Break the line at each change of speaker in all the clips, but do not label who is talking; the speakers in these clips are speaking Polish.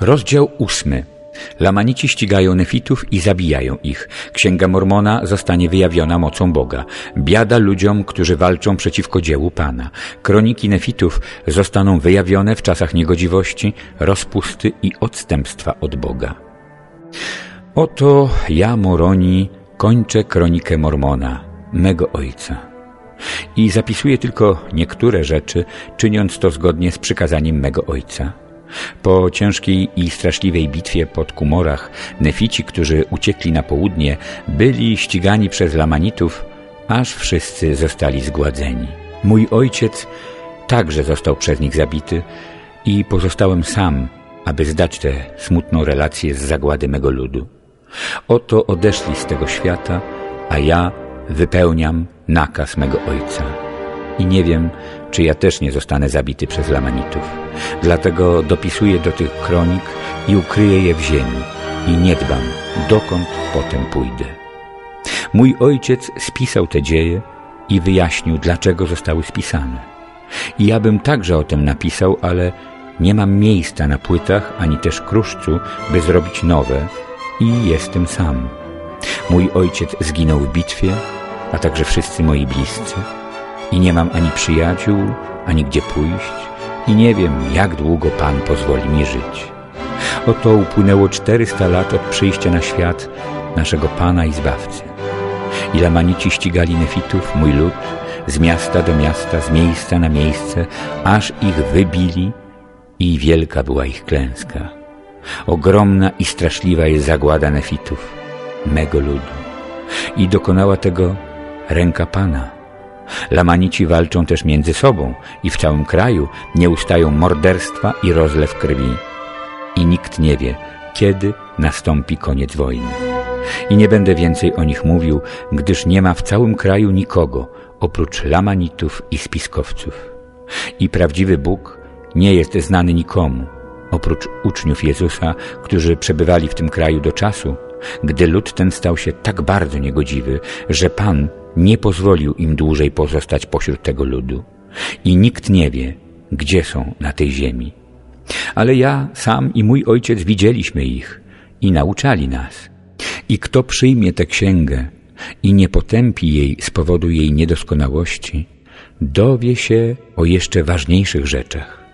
Rozdział ósmy. Lamanici ścigają nefitów i zabijają ich. Księga Mormona zostanie wyjawiona mocą Boga. Biada ludziom, którzy walczą przeciwko dziełu Pana. Kroniki nefitów zostaną wyjawione w czasach niegodziwości, rozpusty i odstępstwa od Boga. Oto ja, Moroni, kończę kronikę Mormona, mego ojca. I zapisuję tylko niektóre rzeczy, czyniąc to zgodnie z przykazaniem mego ojca. Po ciężkiej i straszliwej bitwie pod Kumorach, nefici, którzy uciekli na południe, byli ścigani przez Lamanitów, aż wszyscy zostali zgładzeni. Mój ojciec także został przez nich zabity i pozostałem sam, aby zdać tę smutną relację z zagłady mego ludu. Oto odeszli z tego świata, a ja wypełniam nakaz mego ojca. I nie wiem, czy ja też nie zostanę zabity przez Lamanitów. Dlatego dopisuję do tych kronik i ukryję je w ziemi i nie dbam, dokąd potem pójdę. Mój ojciec spisał te dzieje i wyjaśnił, dlaczego zostały spisane. I ja bym także o tym napisał, ale nie mam miejsca na płytach, ani też kruszcu, by zrobić nowe i jestem sam. Mój ojciec zginął w bitwie, a także wszyscy moi bliscy i nie mam ani przyjaciół, ani gdzie pójść i nie wiem, jak długo Pan pozwoli mi żyć. Oto upłynęło 400 lat od przyjścia na świat naszego Pana i Zbawcy. I Lamanici ścigali nefitów, mój lud, z miasta do miasta, z miejsca na miejsce, aż ich wybili i wielka była ich klęska. Ogromna i straszliwa jest zagłada nefitów, mego ludu. I dokonała tego ręka Pana – Lamanici walczą też między sobą i w całym kraju nie ustają morderstwa i rozlew krwi. I nikt nie wie, kiedy nastąpi koniec wojny. I nie będę więcej o nich mówił, gdyż nie ma w całym kraju nikogo, oprócz Lamanitów i spiskowców. I prawdziwy Bóg nie jest znany nikomu, oprócz uczniów Jezusa, którzy przebywali w tym kraju do czasu, gdy lud ten stał się tak bardzo niegodziwy, że Pan nie pozwolił im dłużej pozostać pośród tego ludu i nikt nie wie, gdzie są na tej ziemi. Ale ja sam i mój ojciec widzieliśmy ich i nauczali nas. I kto przyjmie tę księgę i nie potępi jej z powodu jej niedoskonałości, dowie się o jeszcze ważniejszych rzeczach.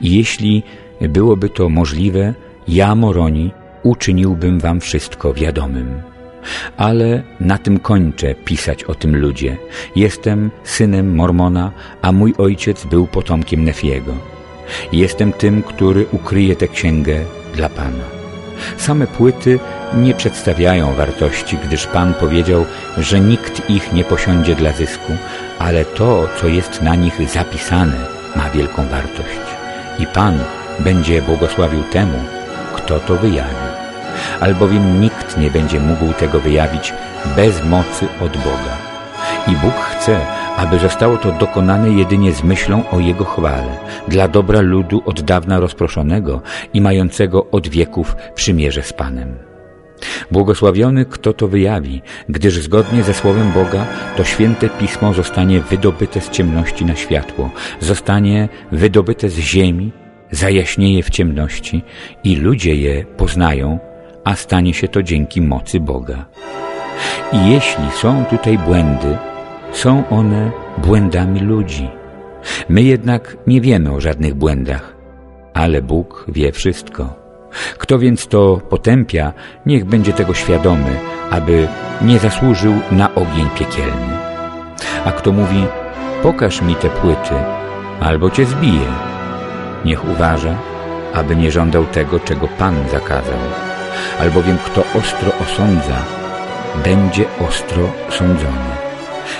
I jeśli byłoby to możliwe, ja, Moroni, uczyniłbym wam wszystko wiadomym. Ale na tym kończę pisać o tym ludzie. Jestem synem Mormona, a mój ojciec był potomkiem Nefiego. Jestem tym, który ukryje tę księgę dla Pana. Same płyty nie przedstawiają wartości, gdyż Pan powiedział, że nikt ich nie posiądzie dla zysku, ale to, co jest na nich zapisane, ma wielką wartość. I Pan będzie błogosławił temu, kto to wyjawi albowiem nikt nie będzie mógł tego wyjawić bez mocy od Boga. I Bóg chce, aby zostało to dokonane jedynie z myślą o Jego chwale, dla dobra ludu od dawna rozproszonego i mającego od wieków przymierze z Panem. Błogosławiony, kto to wyjawi, gdyż zgodnie ze Słowem Boga to święte Pismo zostanie wydobyte z ciemności na światło, zostanie wydobyte z ziemi, zajaśnieje w ciemności i ludzie je poznają, a stanie się to dzięki mocy Boga. I jeśli są tutaj błędy, są one błędami ludzi. My jednak nie wiemy o żadnych błędach, ale Bóg wie wszystko. Kto więc to potępia, niech będzie tego świadomy, aby nie zasłużył na ogień piekielny. A kto mówi, pokaż mi te płyty, albo cię zbiję, niech uważa, aby nie żądał tego, czego Pan zakazał albowiem kto ostro osądza, będzie ostro sądzony,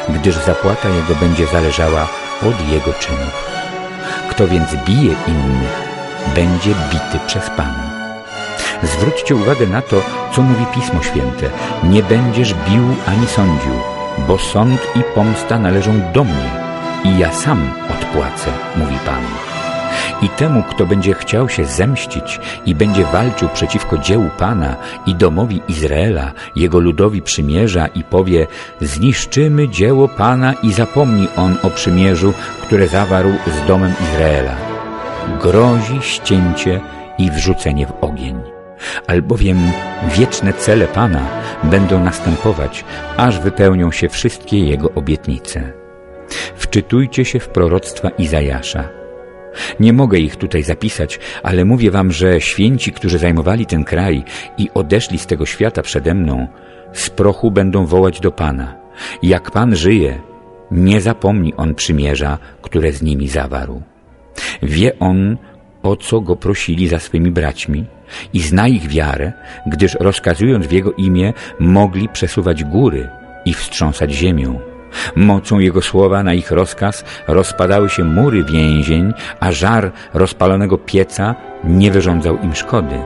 gdyż zapłata jego będzie zależała od jego czynów. Kto więc bije innych, będzie bity przez Pana. Zwróćcie uwagę na to, co mówi Pismo Święte. Nie będziesz bił ani sądził, bo sąd i pomsta należą do mnie i ja sam odpłacę, mówi Pan. I temu, kto będzie chciał się zemścić i będzie walczył przeciwko dziełu Pana i domowi Izraela, jego ludowi przymierza i powie zniszczymy dzieło Pana i zapomni on o przymierzu, które zawarł z domem Izraela. Grozi ścięcie i wrzucenie w ogień. Albowiem wieczne cele Pana będą następować, aż wypełnią się wszystkie Jego obietnice. Wczytujcie się w proroctwa Izajasza. Nie mogę ich tutaj zapisać, ale mówię wam, że święci, którzy zajmowali ten kraj i odeszli z tego świata przede mną, z prochu będą wołać do Pana. Jak Pan żyje, nie zapomni On przymierza, które z nimi zawarł. Wie On, o co Go prosili za swymi braćmi i zna ich wiarę, gdyż rozkazując w Jego imię mogli przesuwać góry i wstrząsać ziemią. Mocą Jego słowa na ich rozkaz rozpadały się mury więzień, a żar rozpalonego pieca nie wyrządzał im szkody.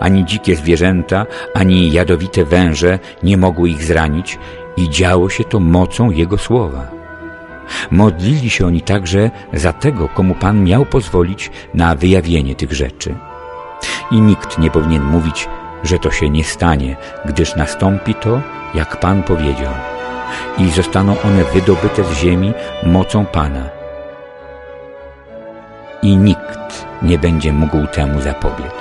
Ani dzikie zwierzęta, ani jadowite węże nie mogły ich zranić i działo się to mocą Jego słowa. Modlili się oni także za tego, komu Pan miał pozwolić na wyjawienie tych rzeczy. I nikt nie powinien mówić, że to się nie stanie, gdyż nastąpi to, jak Pan powiedział i zostaną one wydobyte z ziemi mocą Pana. I nikt nie będzie mógł temu zapobiec.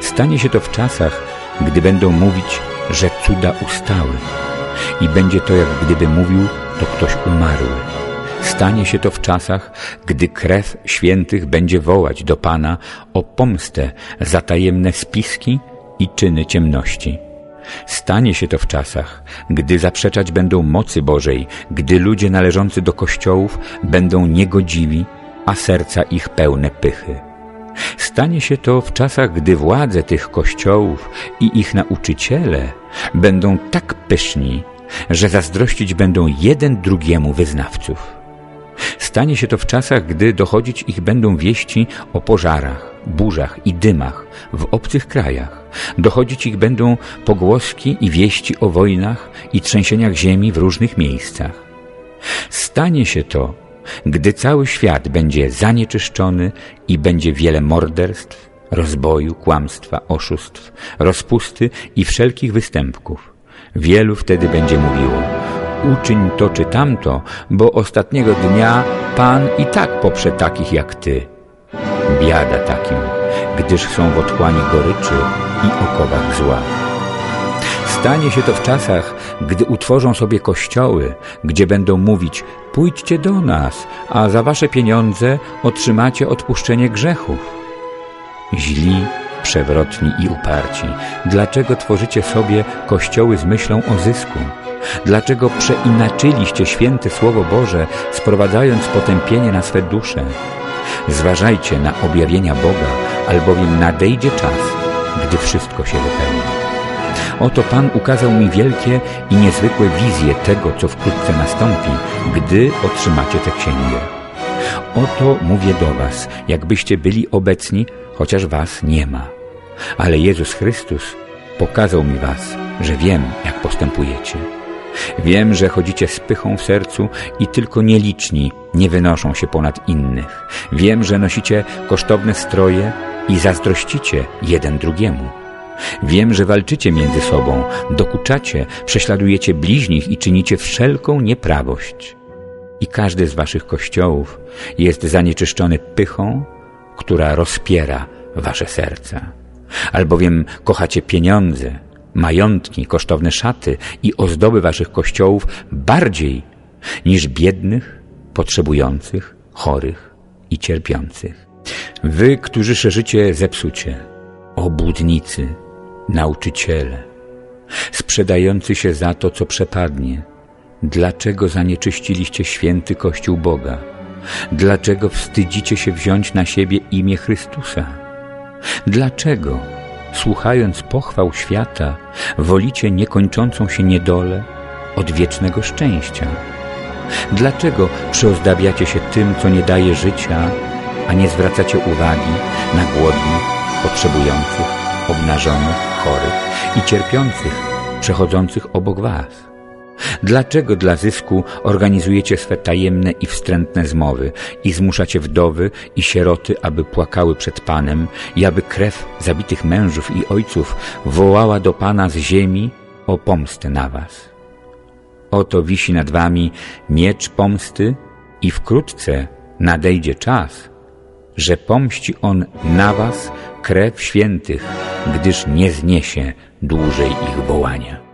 Stanie się to w czasach, gdy będą mówić, że cuda ustały i będzie to jak gdyby mówił to ktoś umarły. Stanie się to w czasach, gdy krew świętych będzie wołać do Pana o pomstę za tajemne spiski i czyny ciemności. Stanie się to w czasach, gdy zaprzeczać będą mocy Bożej, gdy ludzie należący do kościołów będą niegodziwi, a serca ich pełne pychy. Stanie się to w czasach, gdy władze tych kościołów i ich nauczyciele będą tak pyszni, że zazdrościć będą jeden drugiemu wyznawców. Stanie się to w czasach, gdy dochodzić ich będą wieści o pożarach, burzach i dymach w obcych krajach. Dochodzić ich będą pogłoski i wieści o wojnach i trzęsieniach ziemi w różnych miejscach. Stanie się to, gdy cały świat będzie zanieczyszczony i będzie wiele morderstw, rozboju, kłamstwa, oszustw, rozpusty i wszelkich występków. Wielu wtedy będzie mówiło uczyń to czy tamto, bo ostatniego dnia Pan i tak poprze takich jak Ty. Biada takim, gdyż są w otchłani goryczy i okowach zła. Stanie się to w czasach, gdy utworzą sobie kościoły, gdzie będą mówić pójdźcie do nas, a za wasze pieniądze otrzymacie odpuszczenie grzechów. Źli, przewrotni i uparci, dlaczego tworzycie sobie kościoły z myślą o zysku? Dlaczego przeinaczyliście święte Słowo Boże, sprowadzając potępienie na swe dusze? Zważajcie na objawienia Boga, albowiem nadejdzie czas, gdy wszystko się wypełni. Oto Pan ukazał mi wielkie i niezwykłe wizje tego, co wkrótce nastąpi, gdy otrzymacie tę księgę. Oto mówię do was, jakbyście byli obecni, chociaż was nie ma. Ale Jezus Chrystus pokazał mi was, że wiem, jak postępujecie. Wiem, że chodzicie z pychą w sercu i tylko nieliczni nie wynoszą się ponad innych. Wiem, że nosicie kosztowne stroje i zazdrościcie jeden drugiemu. Wiem, że walczycie między sobą, dokuczacie, prześladujecie bliźnich i czynicie wszelką nieprawość. I każdy z waszych kościołów jest zanieczyszczony pychą, która rozpiera wasze serca. Albowiem kochacie pieniądze, majątki, kosztowne szaty i ozdoby waszych kościołów bardziej niż biednych, potrzebujących, chorych i cierpiących. Wy, którzy szerzycie zepsucie, obłudnicy, nauczyciele, sprzedający się za to, co przepadnie, dlaczego zanieczyściliście święty Kościół Boga? Dlaczego wstydzicie się wziąć na siebie imię Chrystusa? Dlaczego? Słuchając pochwał świata, wolicie niekończącą się niedolę od wiecznego szczęścia? Dlaczego przyozdabiacie się tym, co nie daje życia, a nie zwracacie uwagi na głodnych, potrzebujących, obnażonych, chorych i cierpiących, przechodzących obok was? Dlaczego dla zysku organizujecie swe tajemne i wstrętne zmowy i zmuszacie wdowy i sieroty, aby płakały przed Panem i aby krew zabitych mężów i ojców wołała do Pana z ziemi o pomstę na was? Oto wisi nad wami miecz pomsty i wkrótce nadejdzie czas, że pomści On na was krew świętych, gdyż nie zniesie dłużej ich wołania.